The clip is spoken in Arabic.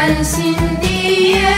sensin diye